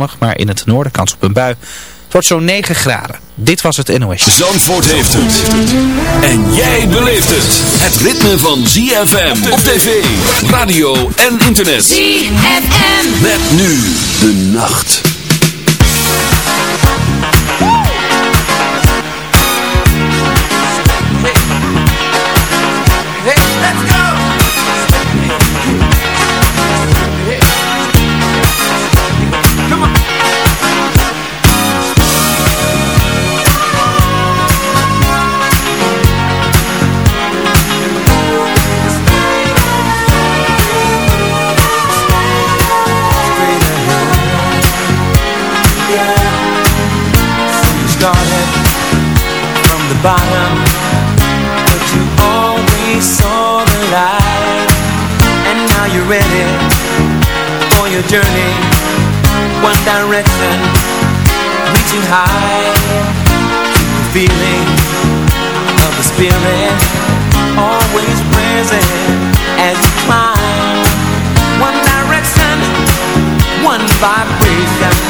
zonnig, maar in het noorden kans op een bui. Het wordt zo'n 9 graden. Dit was het NOS. Zandvoort heeft het. En jij beleeft het. Het ritme van ZFM op tv, radio en internet. ZFM. Met nu de nacht. Your journey. One direction Reaching high. The feeling Of the spirit Always present As you climb. One direction One vibration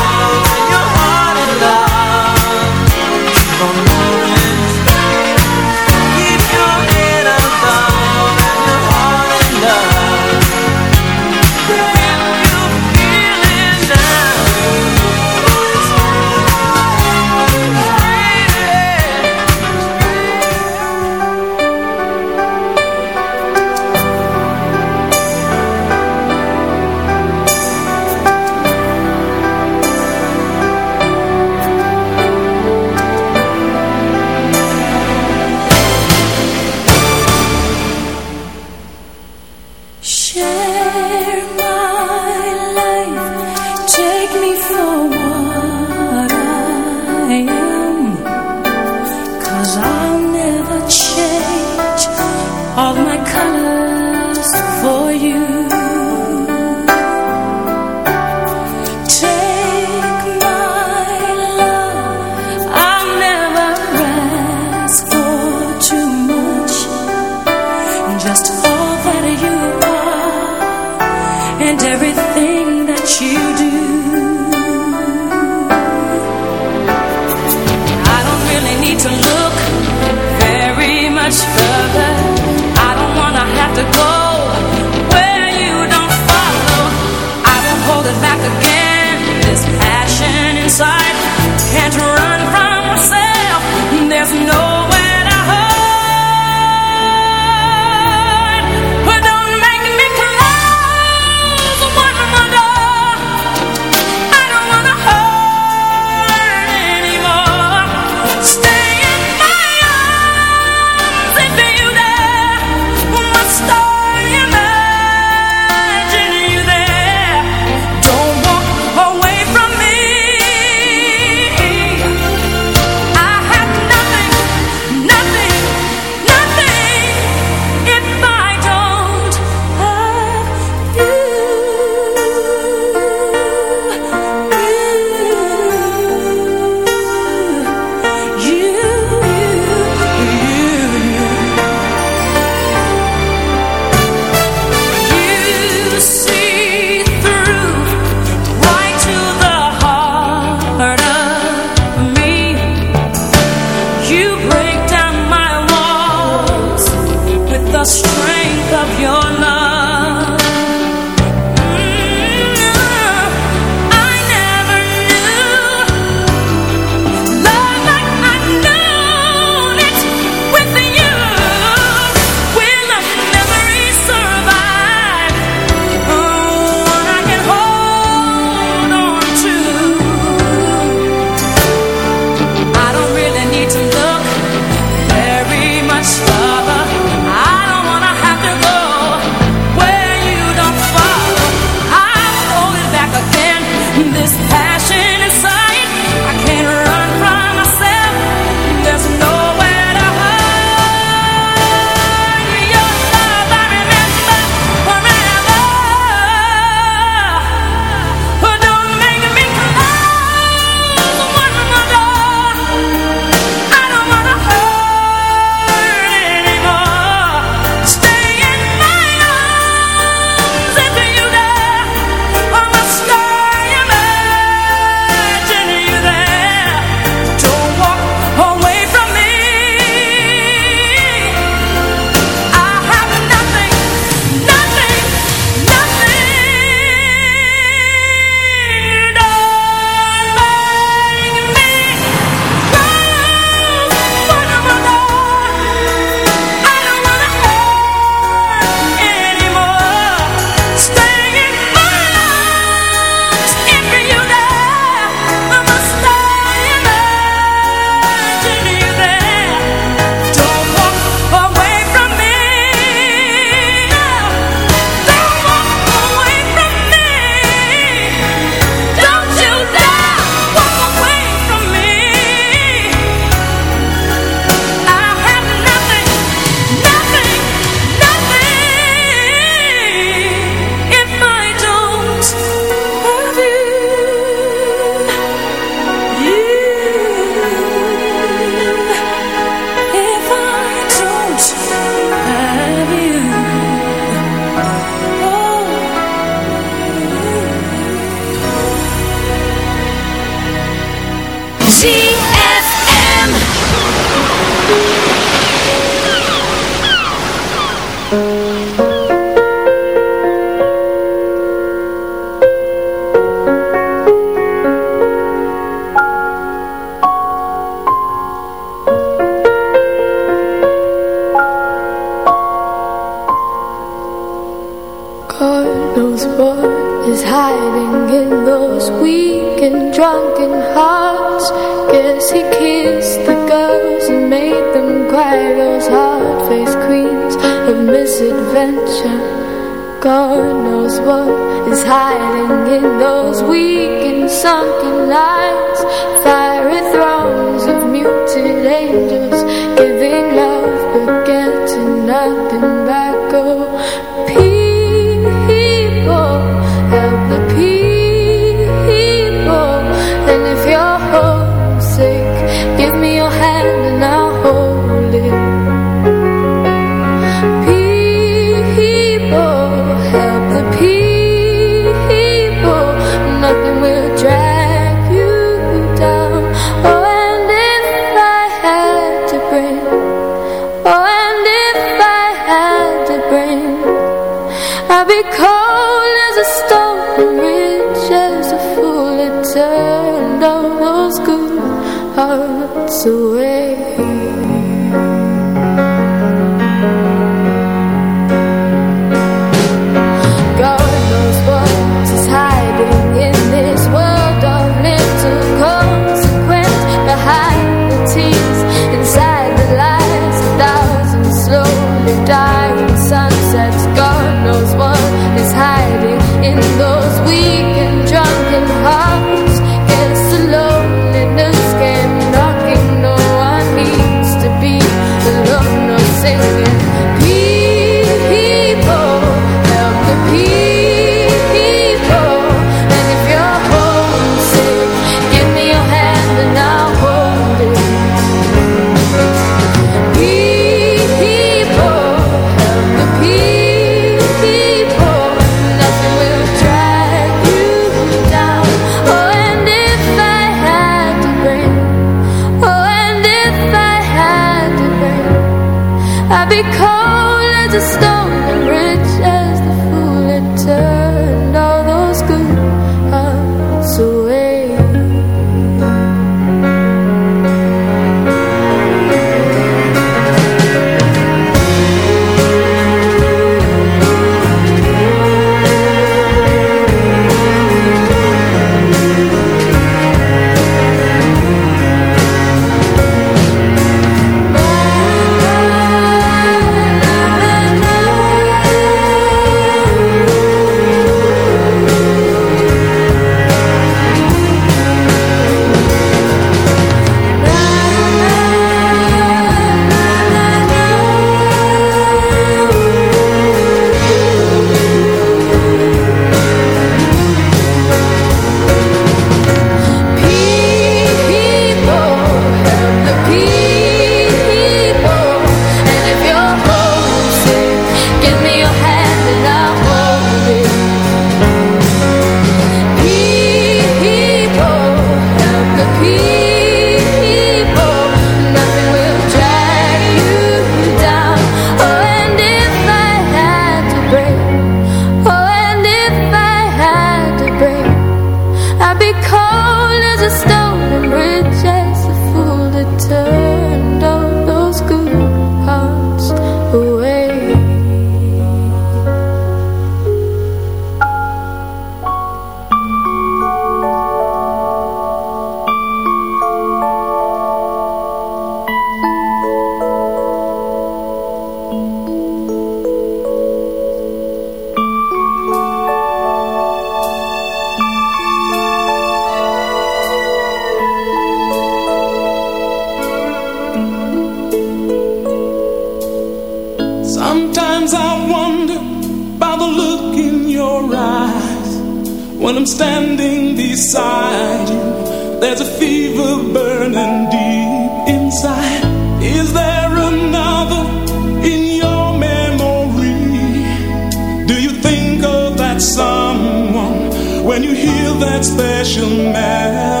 special man.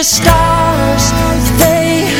the stars, they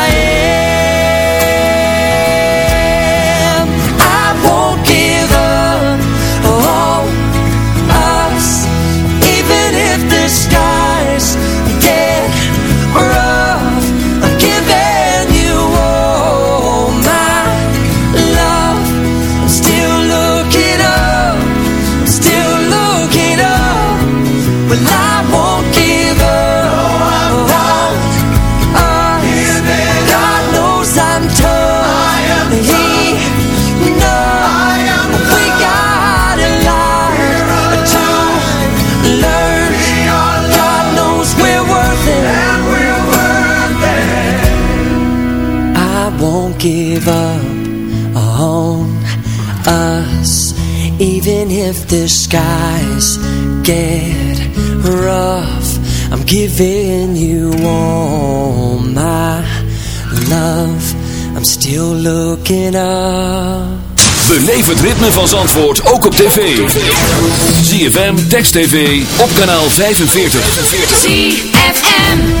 give up on us Even if the skies get rough I'm giving you all my love I'm still looking up Beleef het ritme van Zandvoort ook op tv. ZFM, Text TV, op kanaal 45. ZFM.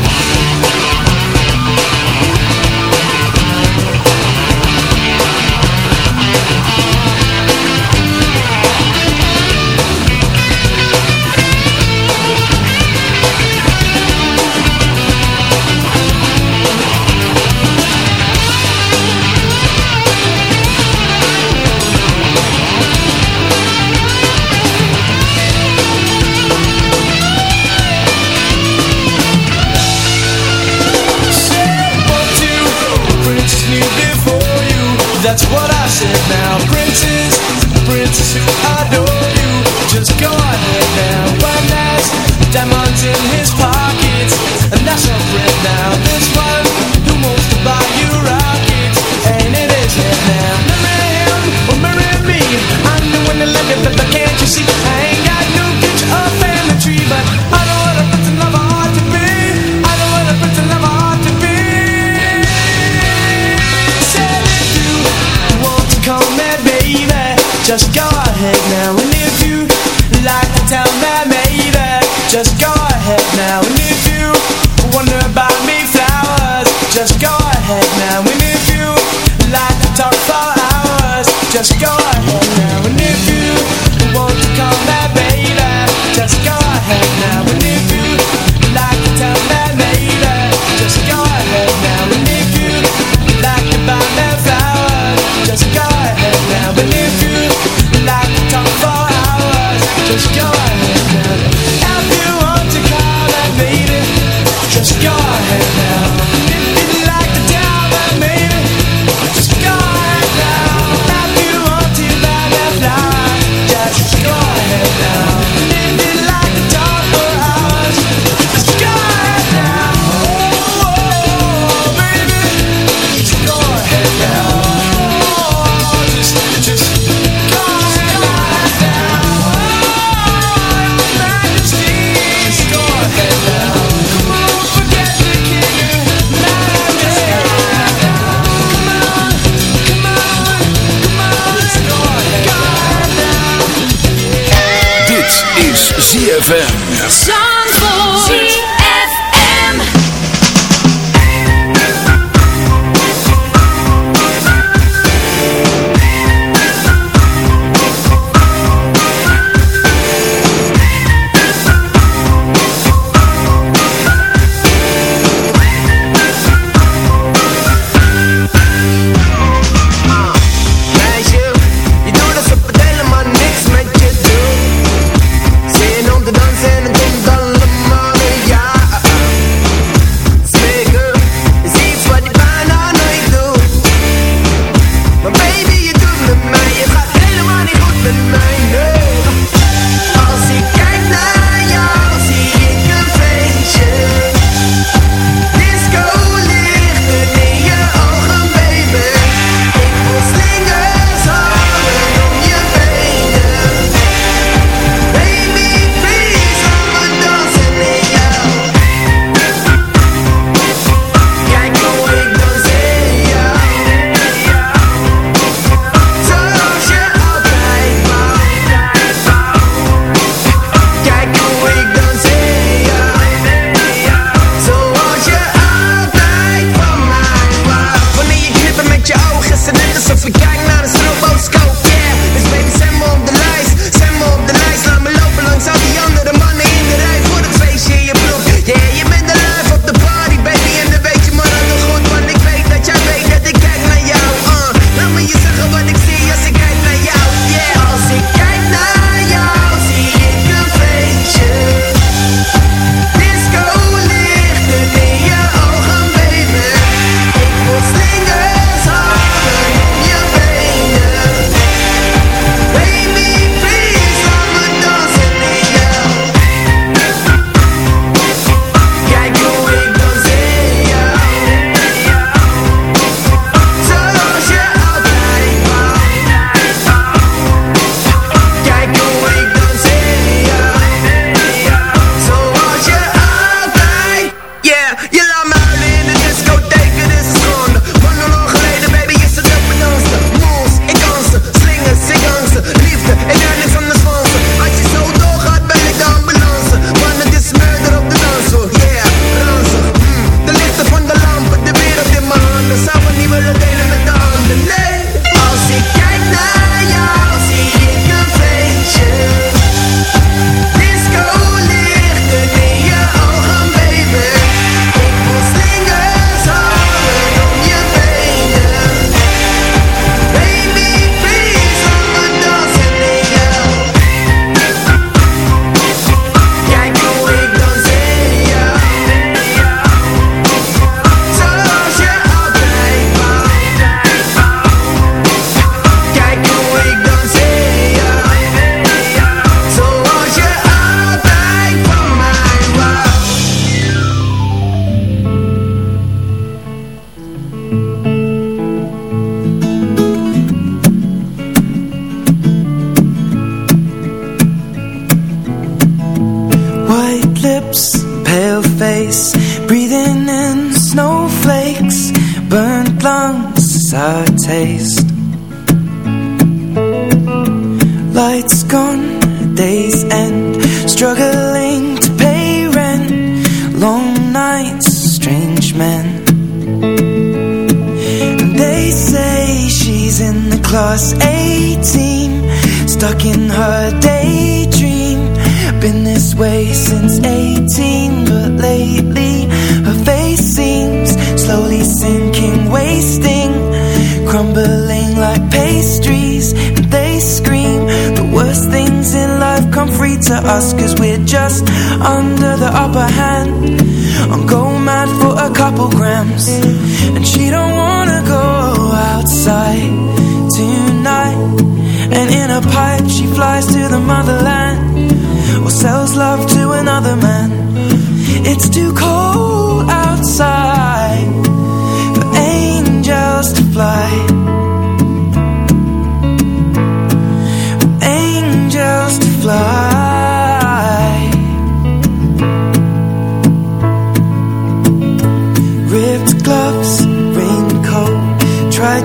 you. Just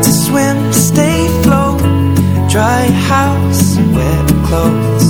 to swim, stay float, dry house, wet clothes.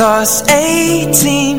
Lost 18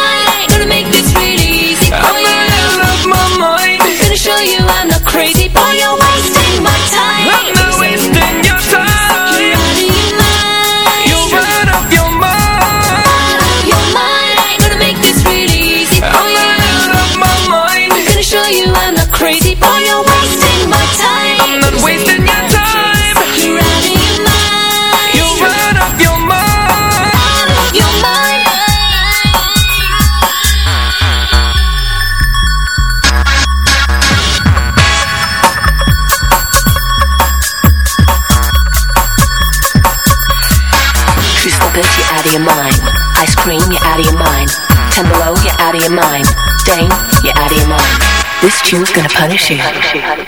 show you I'm not crazy, boy, you're wasting my time. She's gonna punish you.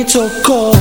it's so cold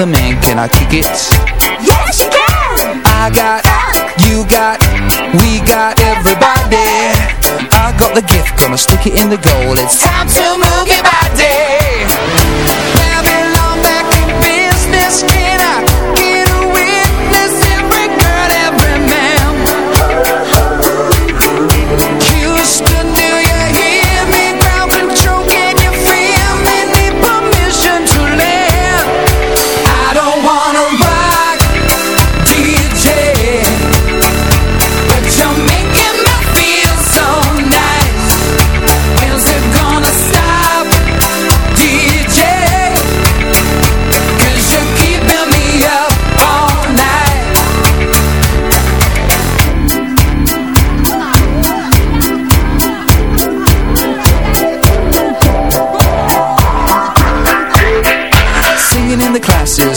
if you're not with a man Can I kick it? Yes, you can! I got, you got, we got everybody I got the gift, gonna stick it in the goal It's time to move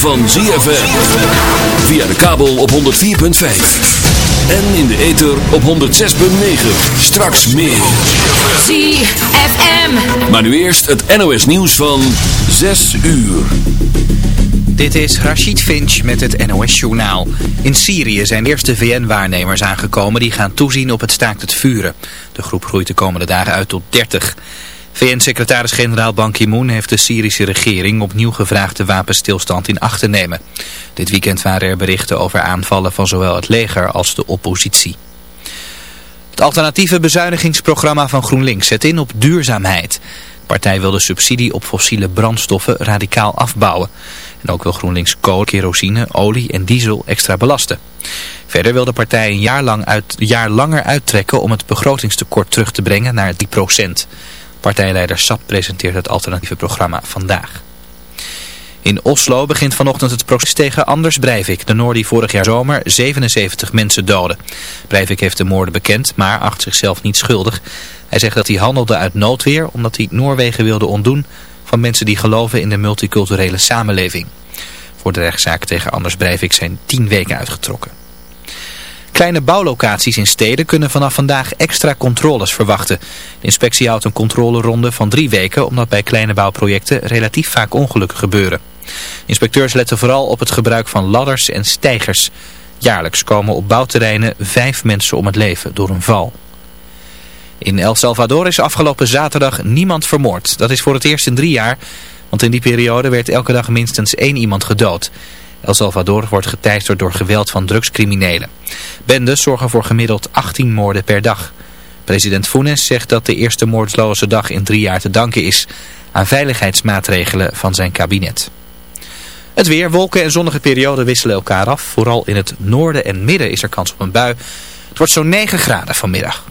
van ZFM. Via de kabel op 104.5. En in de ether op 106.9. Straks meer. ZFM. Maar nu eerst het NOS nieuws van 6 uur. Dit is Rachid Finch met het NOS-journaal. In Syrië zijn de eerste VN-waarnemers aangekomen die gaan toezien op het staakt het vuren. De groep groeit de komende dagen uit tot 30. VN-secretaris-generaal Ban Ki-moon heeft de Syrische regering opnieuw gevraagd de wapenstilstand in acht te nemen. Dit weekend waren er berichten over aanvallen van zowel het leger als de oppositie. Het alternatieve bezuinigingsprogramma van GroenLinks zet in op duurzaamheid. De partij wil de subsidie op fossiele brandstoffen radicaal afbouwen. En ook wil GroenLinks kool, kerosine, olie en diesel extra belasten. Verder wil de partij een jaar, lang uit, jaar langer uittrekken om het begrotingstekort terug te brengen naar 3%. Partijleider Sap presenteert het alternatieve programma vandaag. In Oslo begint vanochtend het proces tegen Anders Breivik, de Noor die vorig jaar zomer 77 mensen doodde. Breivik heeft de moorden bekend, maar acht zichzelf niet schuldig. Hij zegt dat hij handelde uit noodweer omdat hij Noorwegen wilde ontdoen van mensen die geloven in de multiculturele samenleving. Voor de rechtszaak tegen Anders Breivik zijn tien weken uitgetrokken. Kleine bouwlocaties in steden kunnen vanaf vandaag extra controles verwachten. De inspectie houdt een controleronde van drie weken omdat bij kleine bouwprojecten relatief vaak ongelukken gebeuren. Inspecteurs letten vooral op het gebruik van ladders en stijgers. Jaarlijks komen op bouwterreinen vijf mensen om het leven door een val. In El Salvador is afgelopen zaterdag niemand vermoord. Dat is voor het eerst in drie jaar, want in die periode werd elke dag minstens één iemand gedood. El Salvador wordt geteisterd door geweld van drugscriminelen. Bendes zorgen voor gemiddeld 18 moorden per dag. President Funes zegt dat de eerste moordloze dag in drie jaar te danken is aan veiligheidsmaatregelen van zijn kabinet. Het weer, wolken en zonnige perioden wisselen elkaar af. Vooral in het noorden en midden is er kans op een bui. Het wordt zo'n 9 graden vanmiddag.